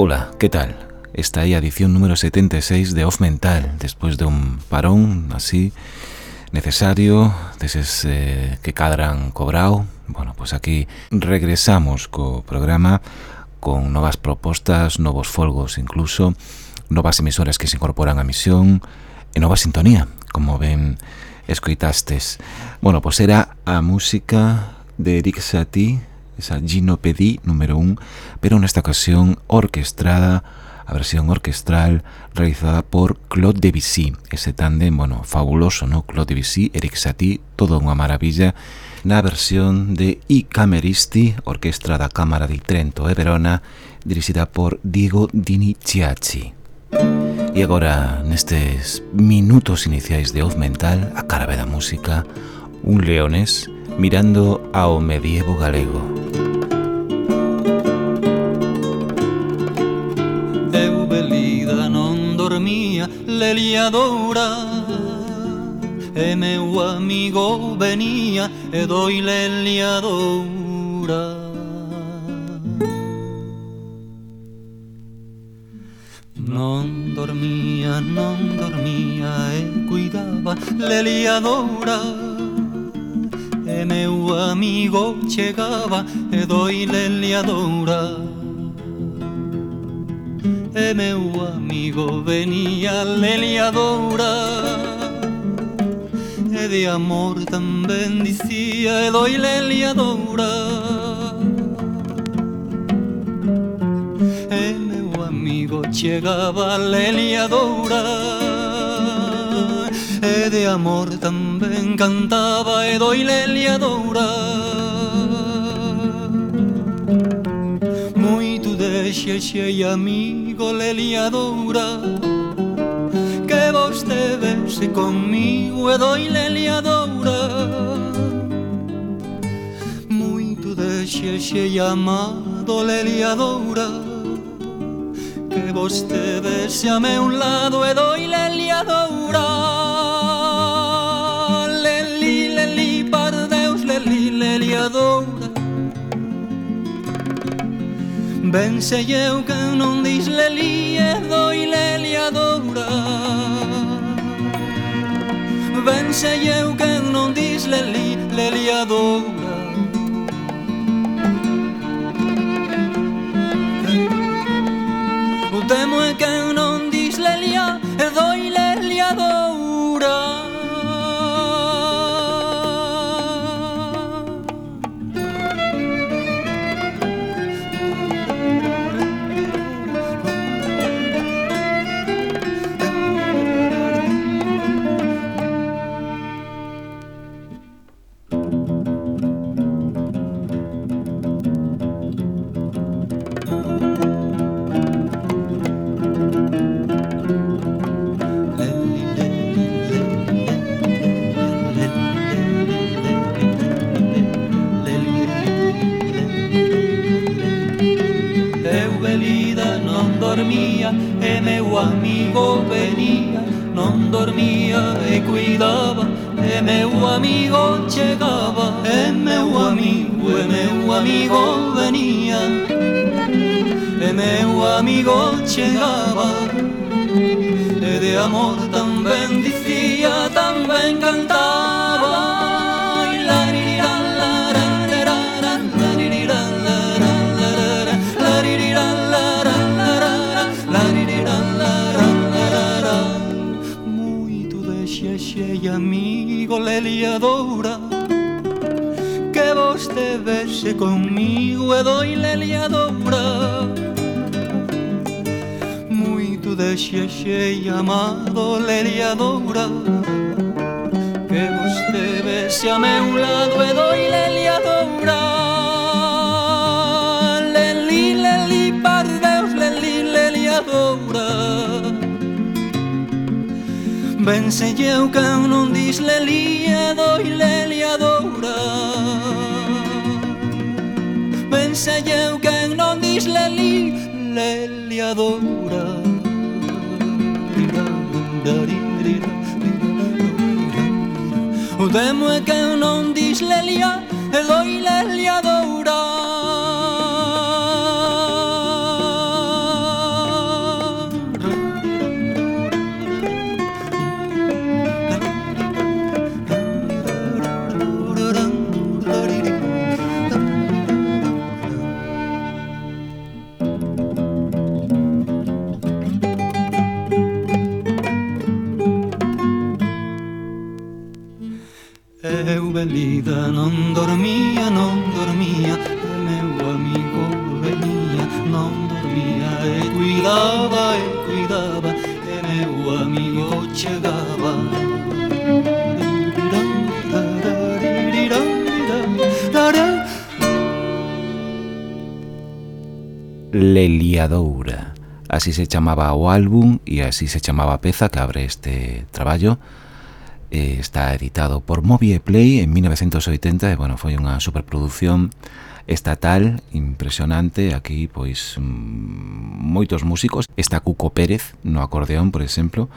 Ola, que tal? Esta é a edición número 76 de Off Mental, despois de un parón así necesario, deses eh, que cadran cobrao. Bueno, pues aquí regresamos co programa con novas propostas, novos folgos incluso, novas emisoras que se incorporan á misión e nova sintonía, como ven escoitastes. Bueno, pois pues era a música de Eric Satie, esa Ginopedí número 1, pero nesta ocasión orquestrada, a versión orquestral realizada por Claude Debussy. Ese tándem, bueno, fabuloso, ¿no? Claude Debussy, Eric Satie, todo unha maravilla. Na versión de I Cameristi, Orquestra da Cámara de Trento e Verona, dirixida por Diego Diniciacci. E agora, nestes minutos iniciais de Oz Mental, a cara da música, un leones mirando ao medievo galego. Eu belida non dormía leliadora. E meu amigo venía e doi leliadora. Non dormía, non dormía e cuidaba leliadora E meu amigo chegaba e doile Ilelia E meu amigo venía Lelia doura E de amor tamén dicía e doile Ilelia doura E meu amigo chegaba Lelia doura de amor tamén cantaba e doilelia dourar Moito de xe e amigo leliadoura Que vos te vese conmigo e doilelia dourar Moito de xe e amado leliadoura Que vos te vese a meu lado e doilelia dourar dobradoura Ben sei eu que non dis Lelia doi Lelia doura Ben sei eu que non dis Leli Lelia doura llegaba de amor che llamado Leria Doura Que vostede vese a meu lado e doi Leria Doura Leli, leli, par Deus, leli, Lelia Doura Ben sei eu que non dis leli e doi Lelia Doura Ben sei eu Podemos é que eu non dislelia E doilelia do así se chamaba o álbum e así se chamaba a peza que abre este traballo. Eh, está editado por Movie Play en 1980 e bueno, foi unha superproducción estatal impresionante. Aquí pois moitos músicos. Está Cuco Pérez no acordeón por exemplo.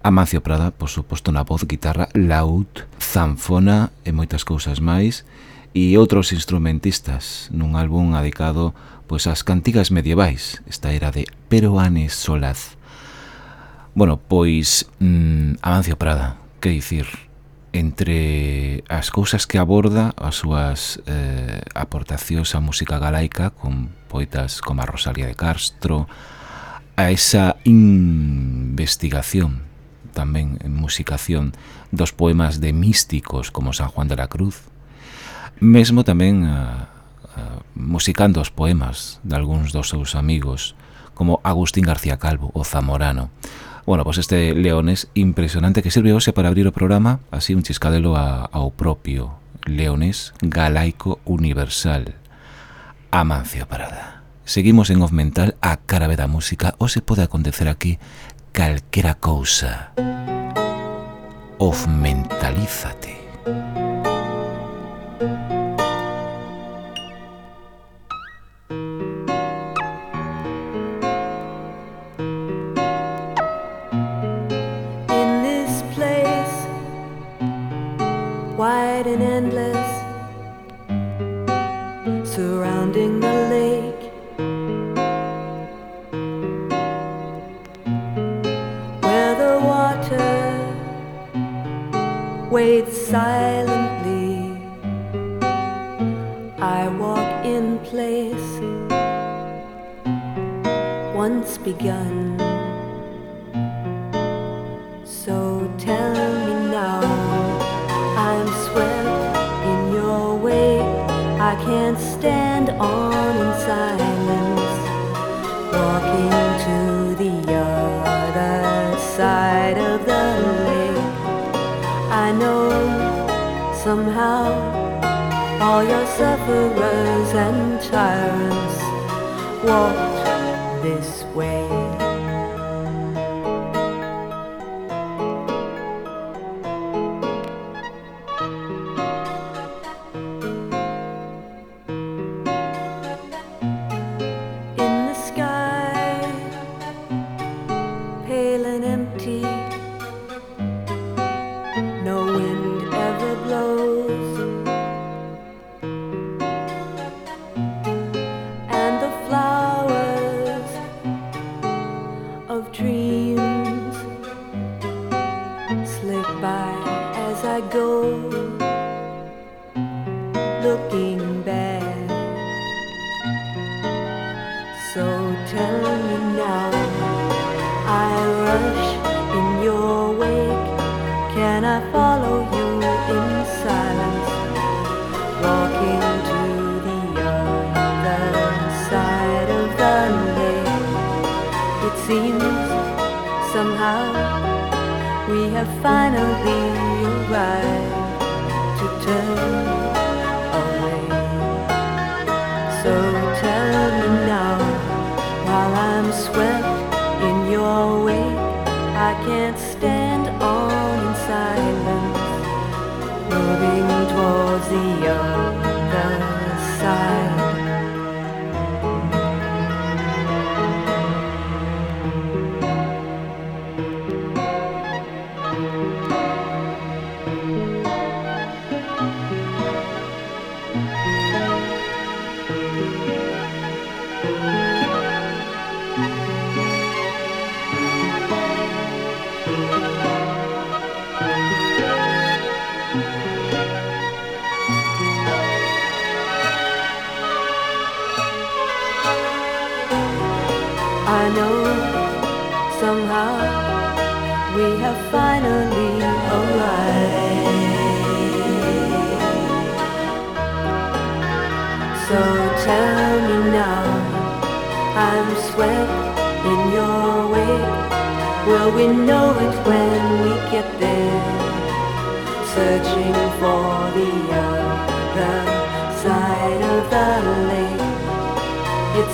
Amancio Prada, por suposto, na voz, guitarra, laúd, zanfona e moitas cousas máis. E outros instrumentistas nun álbum adicado pois as cantigas medievais, esta era de Peroanes Solaz. Bueno, pois mmm, Amancio Prada, que dicir, entre as cousas que aborda as súas eh, aportacións á música galaica con poetas como a Rosalía de Castro, a esa investigación tamén en musicación dos poemas de místicos como San Juan de la Cruz, mesmo tamén a, musicando os poemas de algúns dos seus amigos, como Agustín García Calvo, o Zamorano. Bueno, pois pues este leones impresionante que sirve hoxe para abrir o programa, así un chiscadelo a, ao propio Leones galaico universal, Amancio Parada. Seguimos en Off Mental a cara da música, o se pode acontecer aquí calquera cousa. Off mentalízate. tell me now.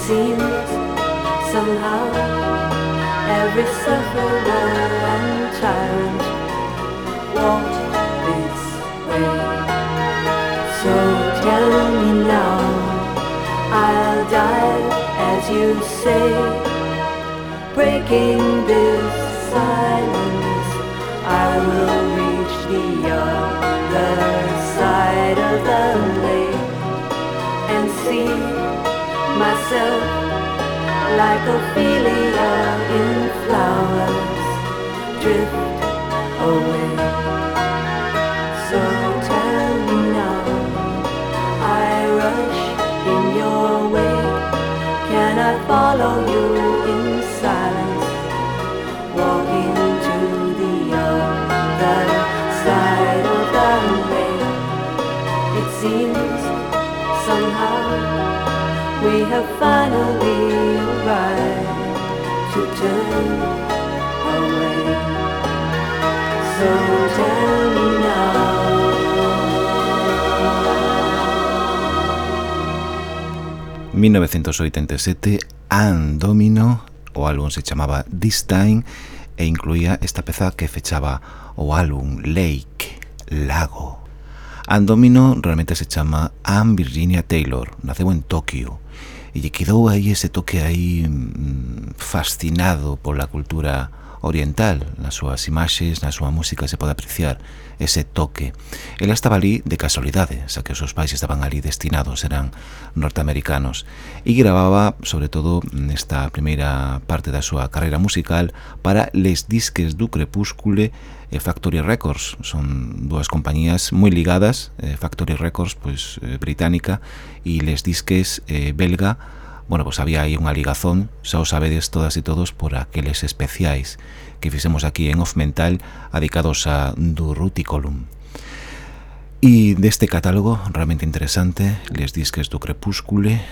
Seems somehow every sufferer and tyrant walked this way. So tell me now, I'll die as you say, breaking this silence. I will reach the other side of the lake and see myself like Ophelia in flowers drift away. So tell me now, I rush in your way. Can I follow finally arrived to turn away. So tell me now. 1987, Ann Domino, o álbum se chamaba This Time, e incluía esta peza que fechaba o álbum Lake, Lago. Andomino realmente se chama Ann Virginia Taylor, naceu en Tokio, e lle quedou aí ese toque aí mm, fascinado pola cultura oriental, nas súas imaxes, na súa música se pode apreciar ese toque. Ela estaba ali de casualidade, xa que os seus pais estaban ali destinados, eran norteamericanos, e gravaba, sobre todo, nesta primeira parte da súa carreira musical para les disques du Crepúscule e Factory Records. Son dúas compañías moi ligadas, eh, Factory Records pois eh, británica e Les Disques eh, belga. Bueno, pois había aí unha ligazón, xa o sabedes todas e todos por aqueles especiais que fixemos aquí en Off Mental adicados a Durruticolum. E deste catálogo realmente interesante, Les Disques do Crepúscule,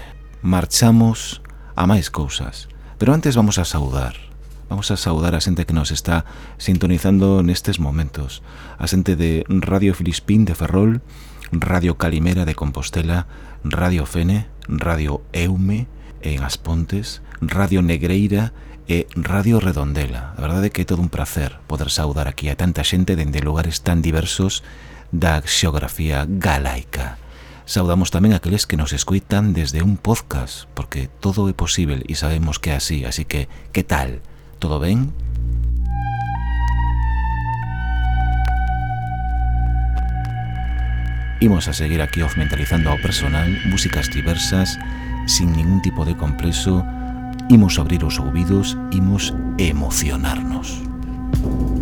marchamos a máis cousas. Pero antes vamos a saudar Vamos a saudar a xente que nos está sintonizando nestes momentos. A xente de Radio Filispín de Ferrol, Radio Calimera de Compostela, Radio Fene, Radio Eume en As Pontes, Radio Negreira e Radio Redondela. A verdade é que é todo un placer poder saudar aquí a tanta xente dende lugares tan diversos da xeografía galaica. Saudamos tamén aqueles que nos escuitan desde un podcast, porque todo é posible e sabemos que é así, así que, que tal? todo ben? Imos a seguir aquí ofmentalizando ao personal músicas diversas, sin ningún tipo de complexo, imos abrir os ouvidos, imos emocionarnos. Música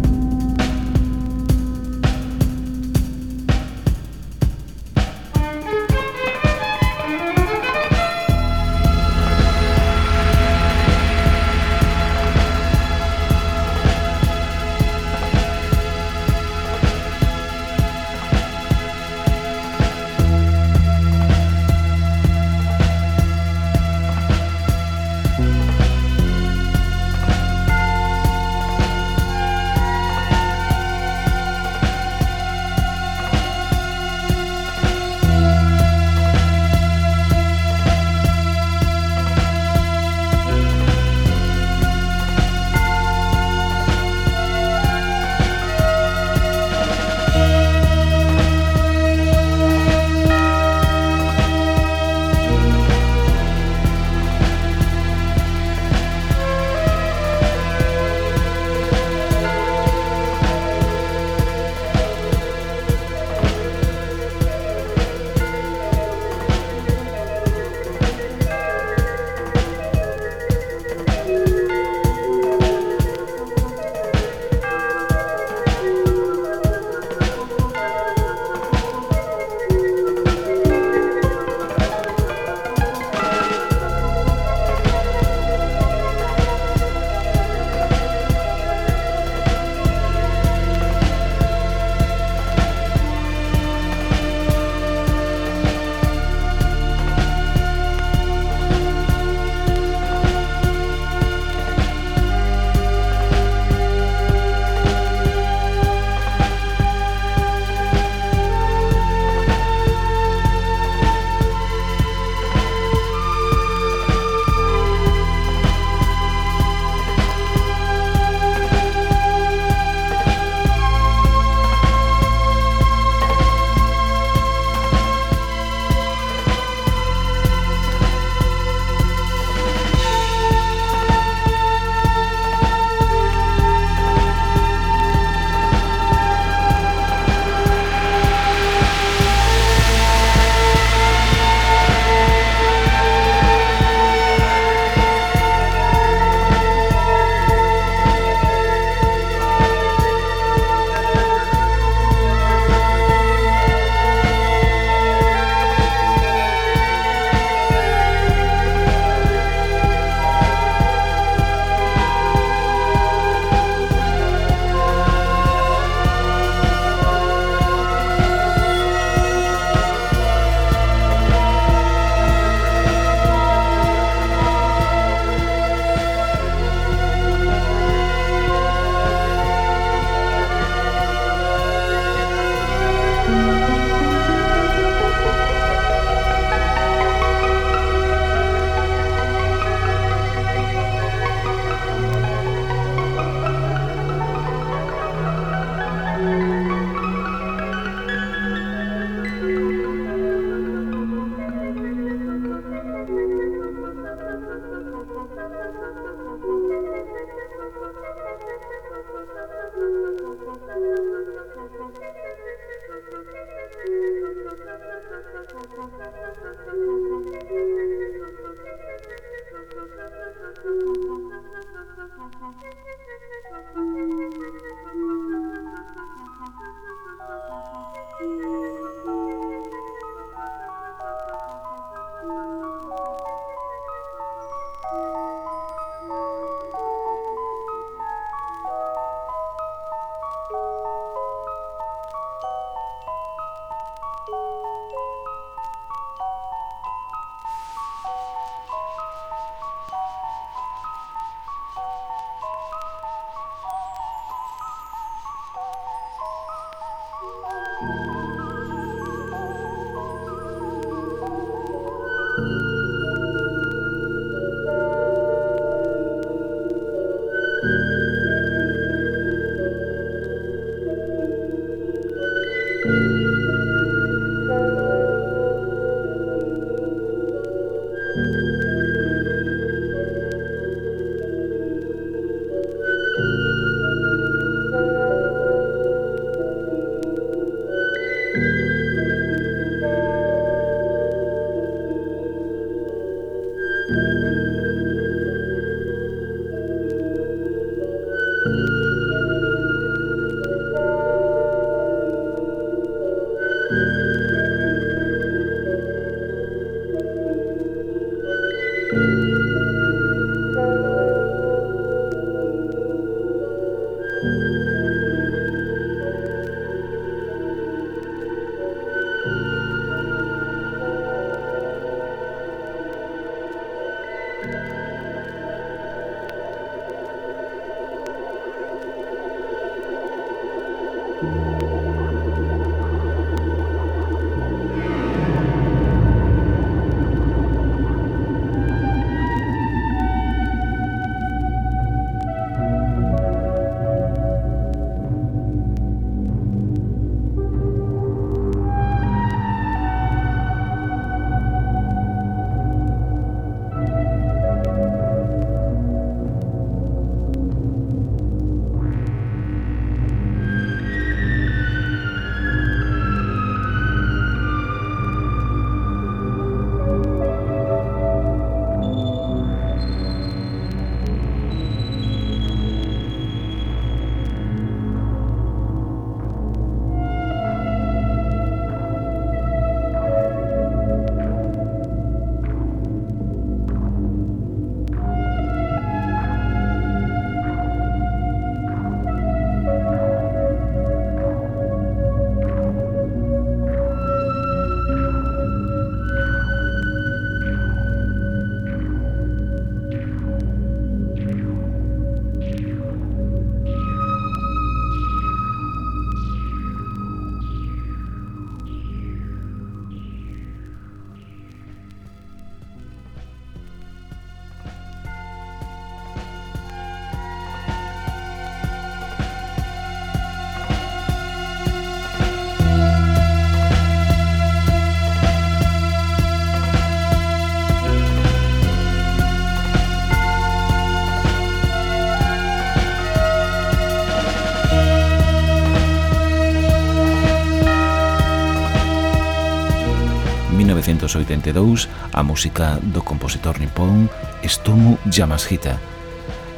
1982 a música do compositor nipón Estomu Yamashita,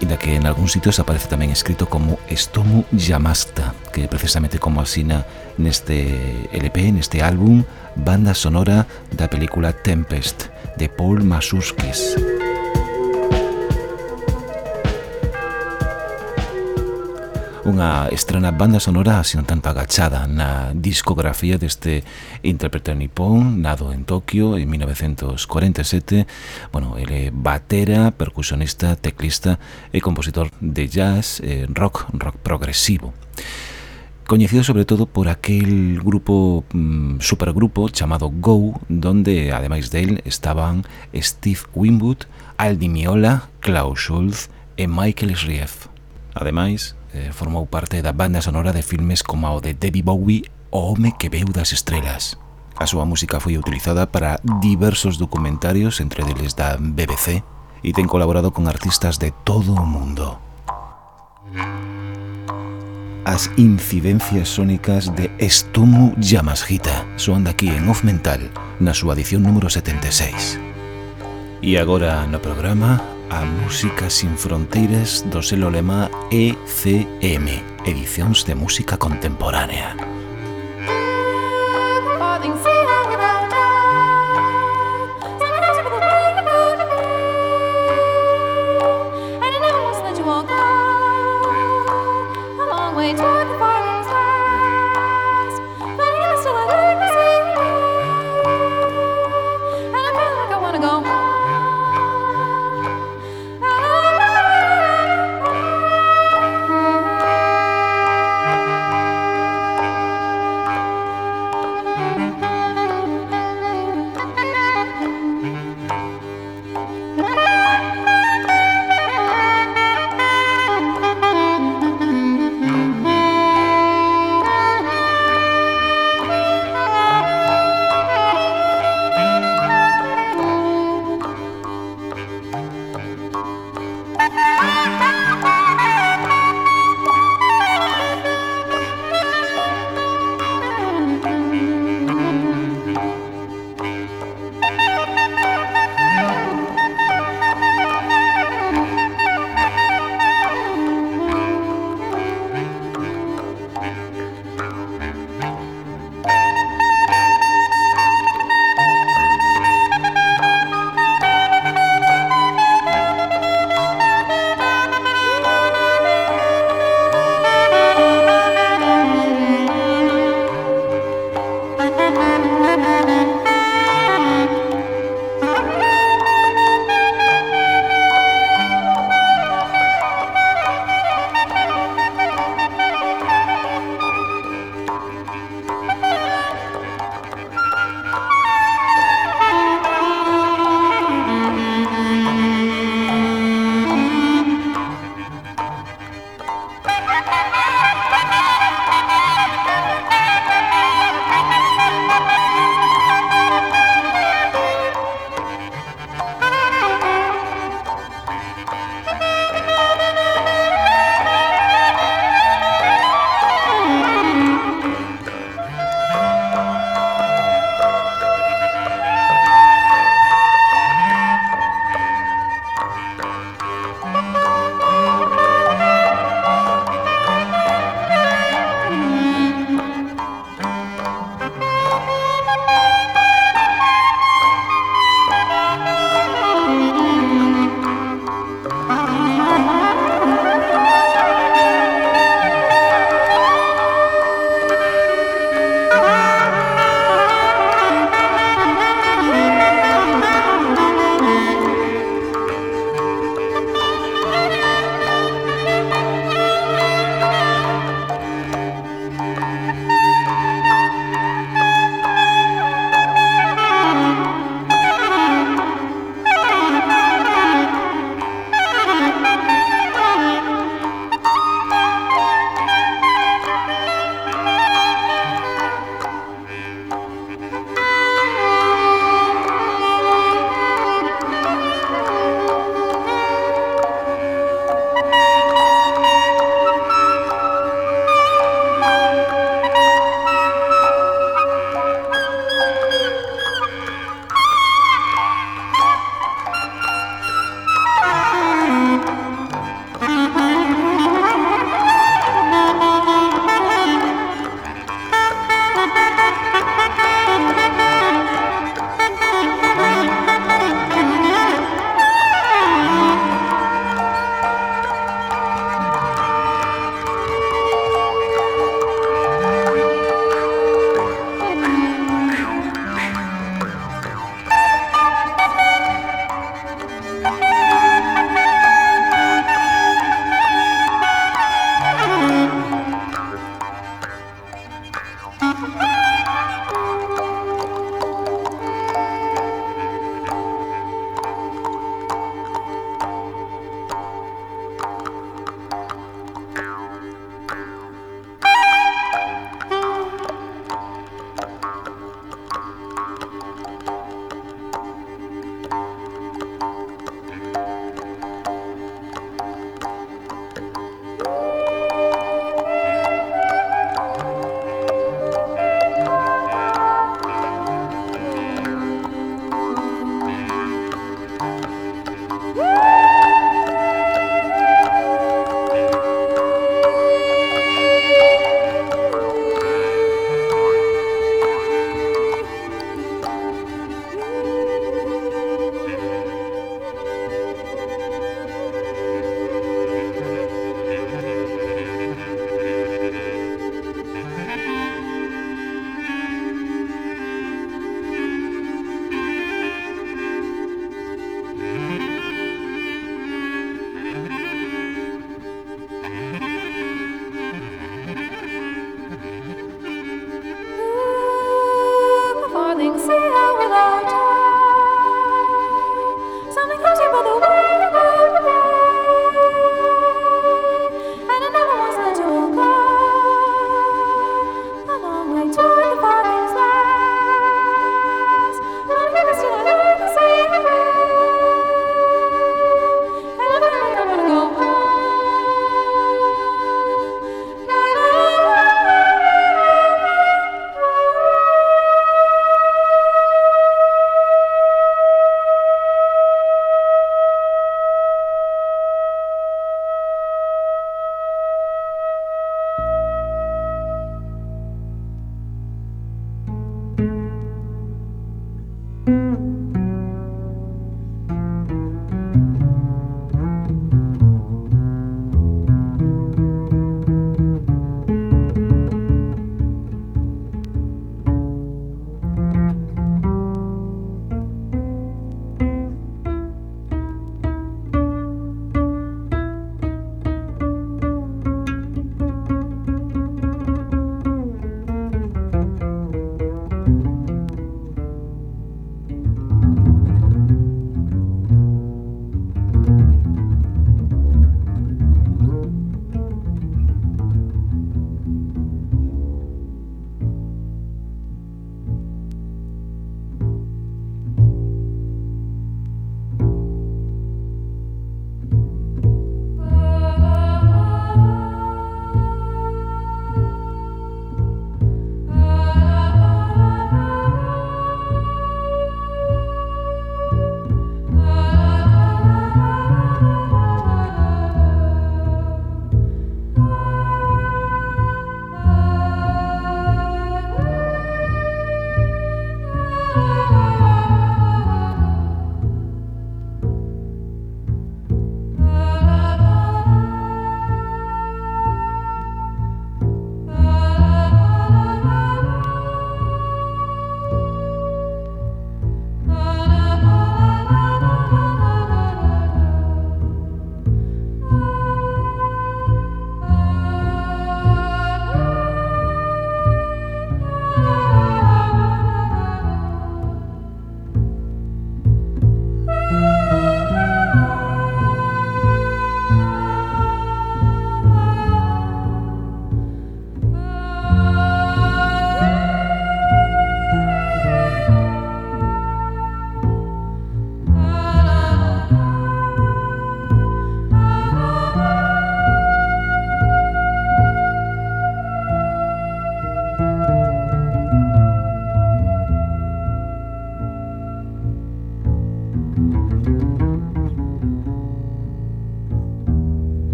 inda que en algún sitios aparece tamén escrito como Estomu Yamashita, que precisamente como asina neste LP, neste álbum, banda sonora da película Tempest, de Paul Mazuskis. unha estrana banda sonora así un tanto agachada na discografía deste intérprete nipón, nado en Tokio en 1947. Bueno, ele é batera, percusionista, teclista e compositor de jazz, eh, rock, rock progresivo. coñecido sobre todo por aquel grupo mm, supergrupo chamado Go, donde ademais del estaban Steve Winwood, Aldi Miola, Klaus Schulz e Michael Schrief. Ademais, eh, formou parte da banda sonora de filmes como o de David Bowie O home que veu das estrelas. A súa música foi utilizada para diversos documentarios, entre deles da BBC, e ten colaborado con artistas de todo o mundo. As incidencias sónicas de Estomu Yamashita soan daqui en Off Mental, na súa edición número 76. E agora no programa a Música sin fronteiras do selo lema ECM, Edicións de Música Contemporánea.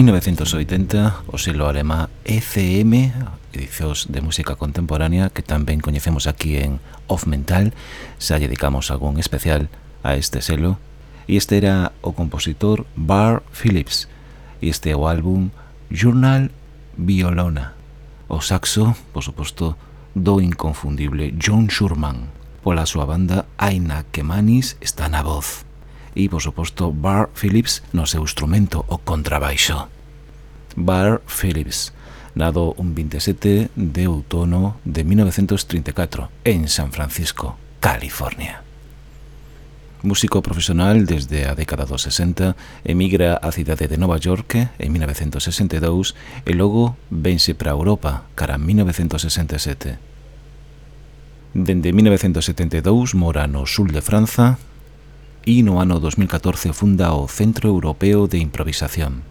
1980, o selo alemá ECM, edicións de música contemporánea que tamén coñecemos aquí en Off Mental, xa dedicamos algún especial a este selo, e este era o compositor Bar Phillips, e este é o álbum Journal Violona, o saxo, por suposto, do inconfundible John Schurman. Pola súa banda Aina Kemanis está na voz e, por suposto, Bar Phillips no seu instrumento, o contrabaixo. Bar Phillips, nado un 27 de outono de 1934 en San Francisco, California. Músico profesional desde a década dos 60, emigra á cidade de Nova York en 1962 e logo vense para Europa cara 1967. Dende 1972 mora no sul de Franza, e no ano 2014 funda o Centro Europeo de Improvisación.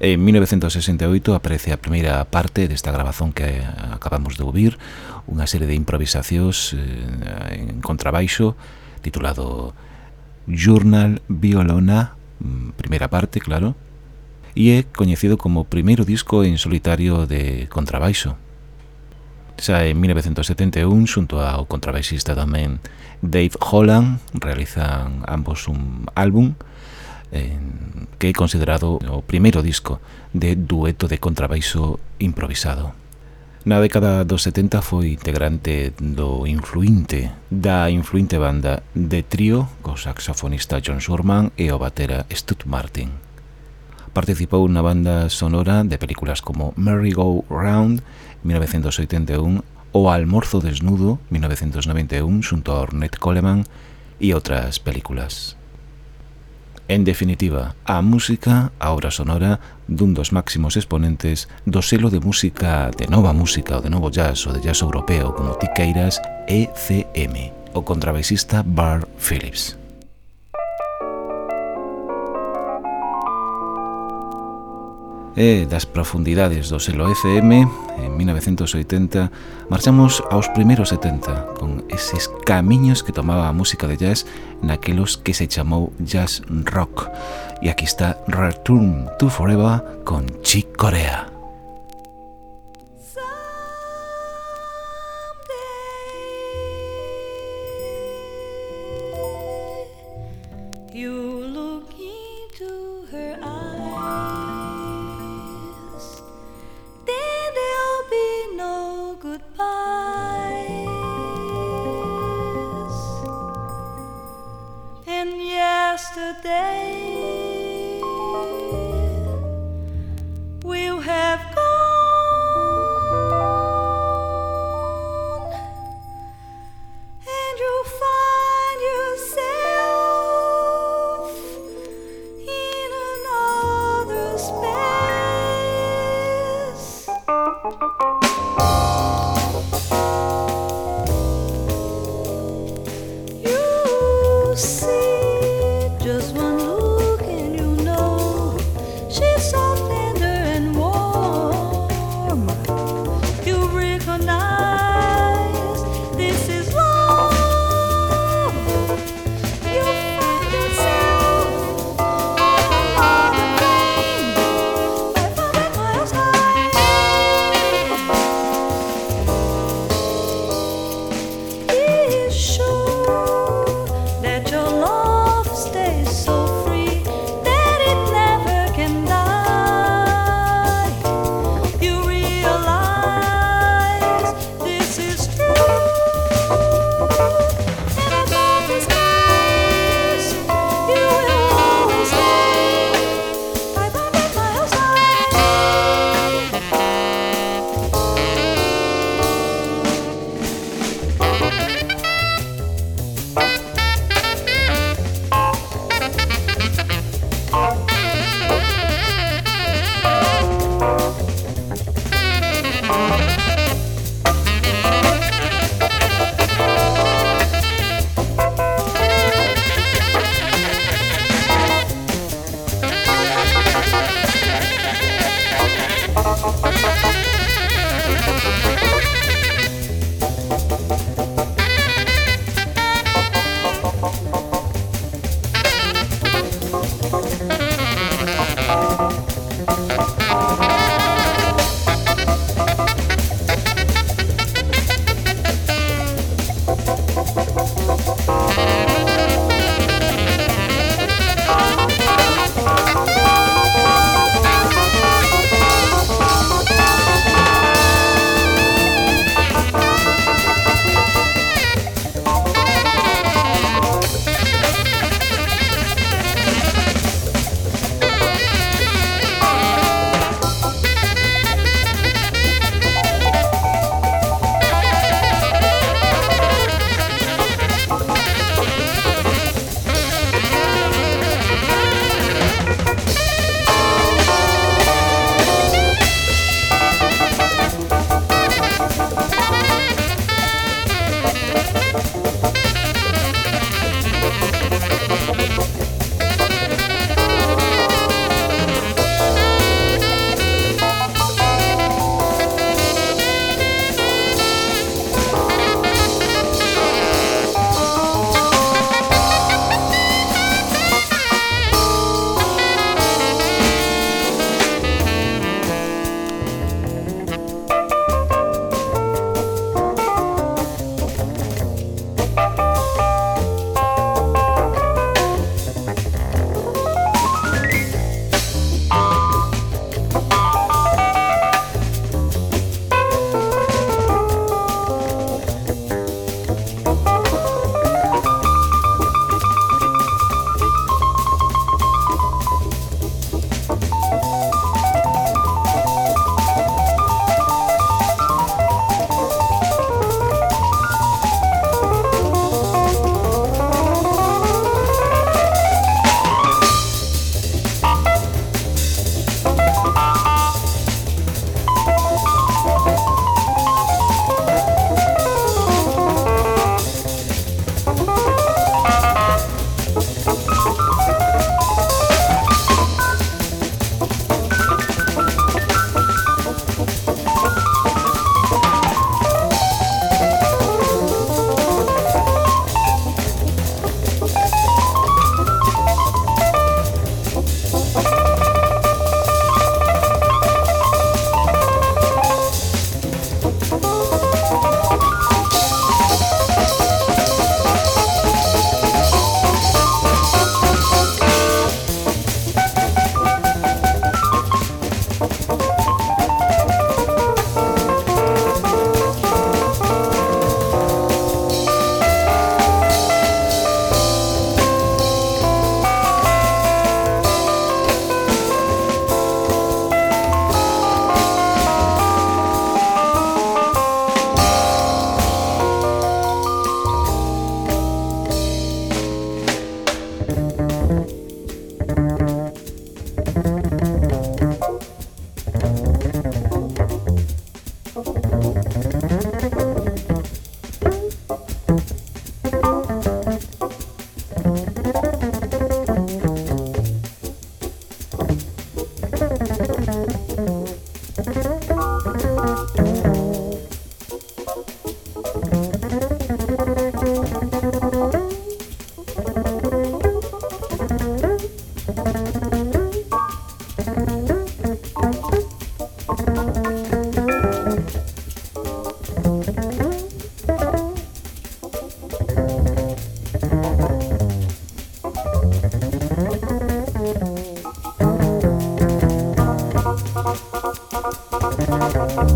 En 1968 aparece a primeira parte desta grabazón que acabamos de ouvir, unha serie de improvisacións eh, en contrabaixo titulado Journal Violona, mm, primeira parte, claro, e é coñecido como primeiro disco en solitario de contrabaixo. Xa en 1971, xunto ao contrabaixista tamén Dave Holland, realizan ambos un álbum eh, que é considerado o primeiro disco de dueto de contrabaixo improvisado. Na década dos 70 foi integrante do influinte da influinte banda de trío co saxofonista John Surman e o batera Stud Martin. Participou na banda sonora de películas como Merry Go Round 1981, O almorzo desnudo, 1991, xunto a Ornette Coleman, e outras películas. En definitiva, a música, a obra sonora, dun dos máximos exponentes do selo de música de nova música ou de novo jazz ou de jazz europeo como ti queiras, ECM, o contrabaixista Bar Phillips. e das profundidades do selo FM en 1980 marchamos aos primeiros 70 con eses camiños que tomaba a música de jazz naquelos que se chamou jazz rock. E aquí está Return to Forever con Chick Corea. yesterday.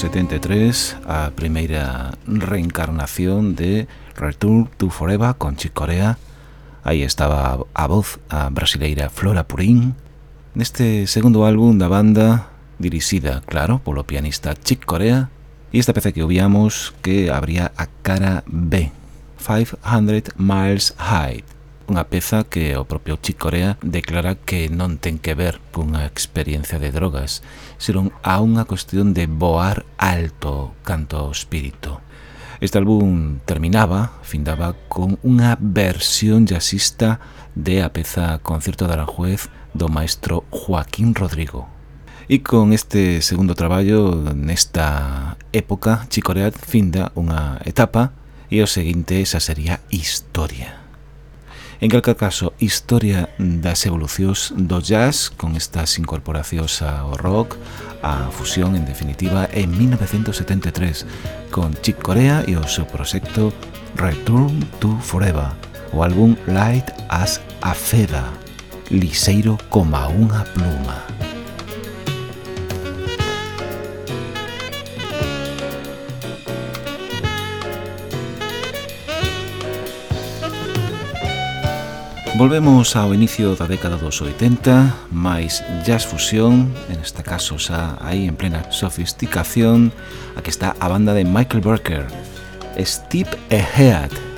73 a primeira reencarnación de Return to Forever con Chick Corea. Aí estaba a voz a brasileira Flora Purín. Neste segundo álbum da banda dirixida, claro, polo pianista Chick Corea e esta peza que ouvíamos que abría a cara B 500 Miles High unha peza que o propio Chicorea declara que non ten que ver cunha experiencia de drogas, senón a unha cuestión de voar alto canto ao espírito. Este álbum terminaba, findaba con unha versión jazzista de a peza Concerto de Aranjuez do maestro Joaquín Rodrigo, E con este segundo traballo nesta época, Chicorea finda unha etapa e o seguinte esa sería Historia. En calca caso, historia das evolucións do jazz con estas incorporacións ao rock, a fusión en definitiva en 1973 con Chick Corea e o seu proxecto Return to Forever, o álbum Light as a Feather, liseiro como a unha pluma. Volvemos ao inicio da década dos 80, máis jazz fusión, en este caso xa aí en plena sofisticación, a que está a banda de Michael Burker, Steve Ehead,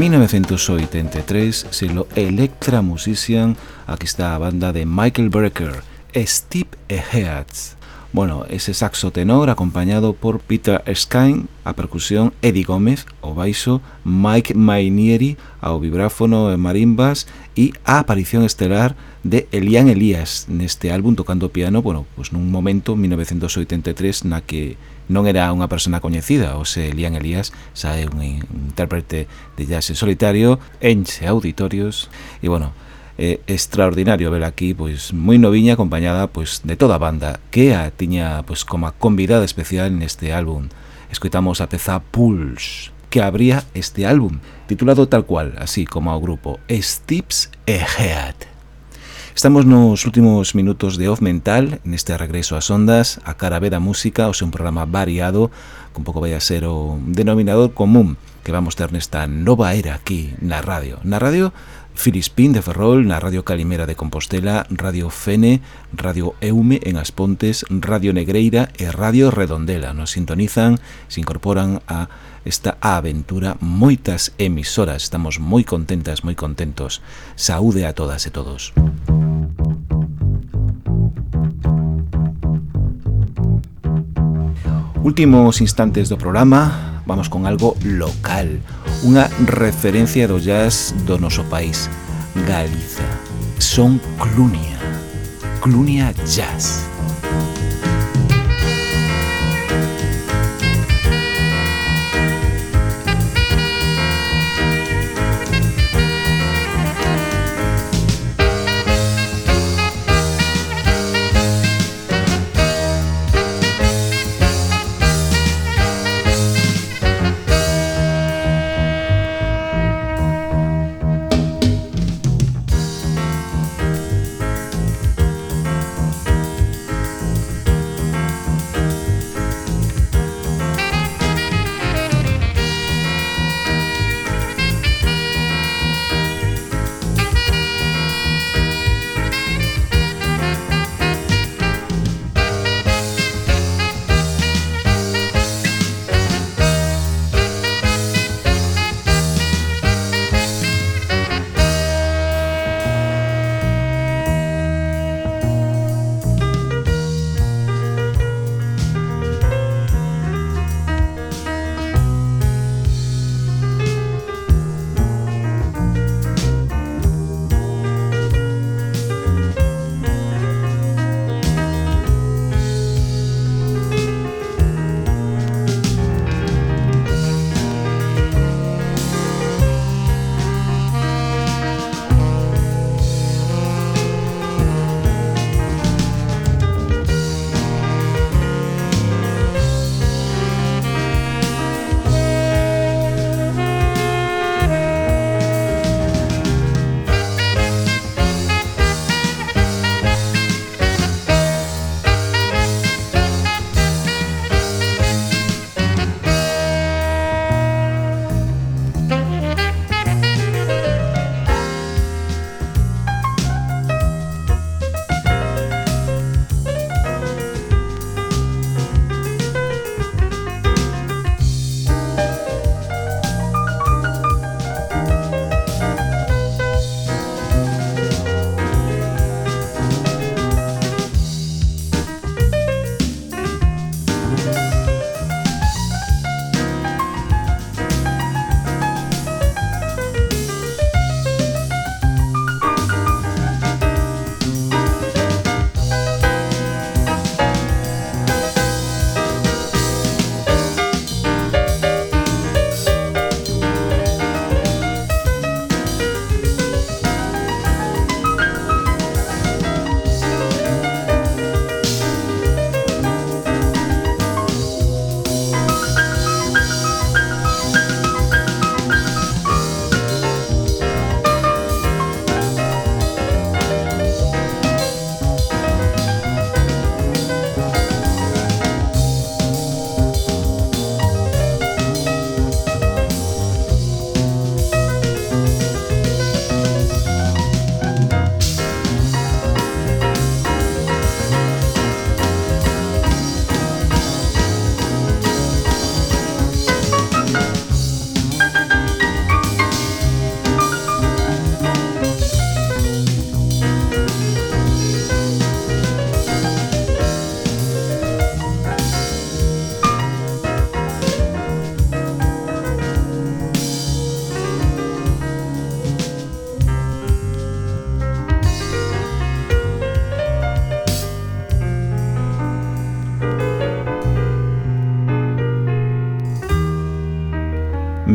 1983, selo Electra Musician, aquí está a banda de Michael Brecker, Steve Heads. Bueno, ese saxo tenor acompañado por Peter Skine, a percusión Eddie Gómez baixo, Mike Mainieri ao vibráfono e marimbas e a aparición estelar de Elian Elías neste álbum tocando piano, bueno, pues nun momento 1983 na que non era unha persona coñecida, o se Elian Elías xa é un intérprete de jazz en solitario, enche auditorios e bueno, é extraordinario ver aquí, pois moi noviña acompañada pois de toda a banda que a tiña pois como convidada especial neste álbum. Escoitamos a peza Pulse. Que abría este álbum, titulado tal cual, así como ao grupo Stips e Head. Estamos nos últimos minutos de Off Mental, neste regreso ás ondas, a cara B da música, o seu un programa variado, con pouco vai a ser o denominador común que vamos ter nesta nova era aquí na radio. Na radio Filispín de Ferrol na Radio Calimera de Compostela, Radio Fene, Radio Eume en As Pontes, Radio Negreira e Radio Redondela. Nos sintonizan, se incorporan a esta aventura moitas emisoras. Estamos moi contentas, moi contentos. Saúde a todas e todos. Últimos instantes do programa, vamos con algo local, unha referencia do jazz do noso país, Galiza. Son Clunia, Clunia Jazz.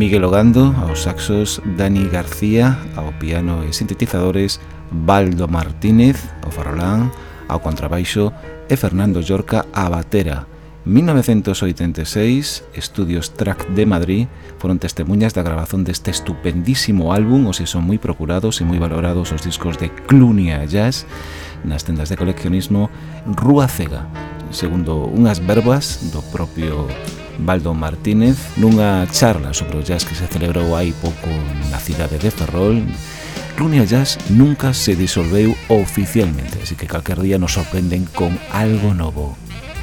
Miguel Ogando aos saxos, Dani García ao piano e sintetizadores, Baldo Martínez ao farolán, ao contrabaixo e Fernando Llorca á batera. 1986, Estudios Track de Madrid foron testemunhas da grabación deste estupendísimo álbum, os que son moi procurados e moi valorados os discos de Clunia Jazz nas tendas de coleccionismo Rúa Cega, segundo unhas verbas do propio Baldo Martínez nunha charla sobre o jazz que se celebrou hai pouco na cidade de Ferrol Clunia Jazz nunca se disolveu oficialmente, así que calquer día nos sorprenden con algo novo.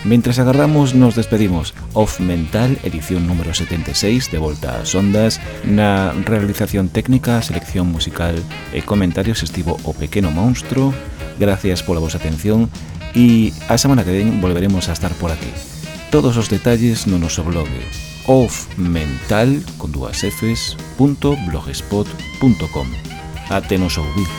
Mientras agardamos, nos despedimos. Off Mental, edición número 76, de volta ás ondas. Na realización técnica, selección musical e comentarios estivo o pequeno monstro. Gracias pola vosa atención e a semana que ven volveremos a estar por aquí. Todos os detalles no noso blog offmental con dúas fs, punto blogspot.com Até nos ouvir.